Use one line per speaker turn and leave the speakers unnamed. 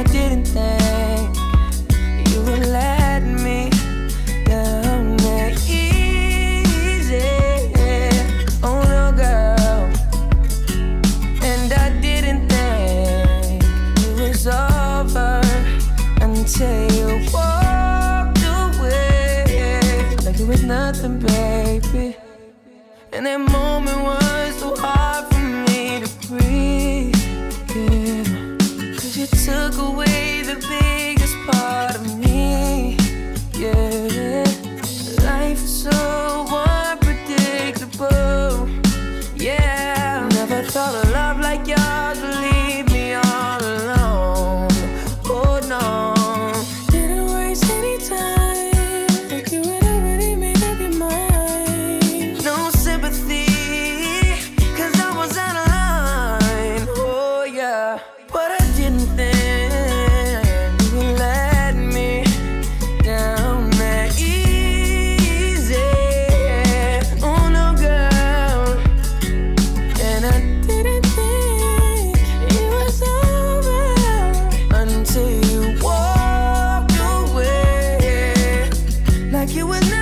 I didn't think you would let me down that easy. Oh no, girl. And I didn't think it was over until you walked away. Like it was nothing, baby. And that moment was. you and I.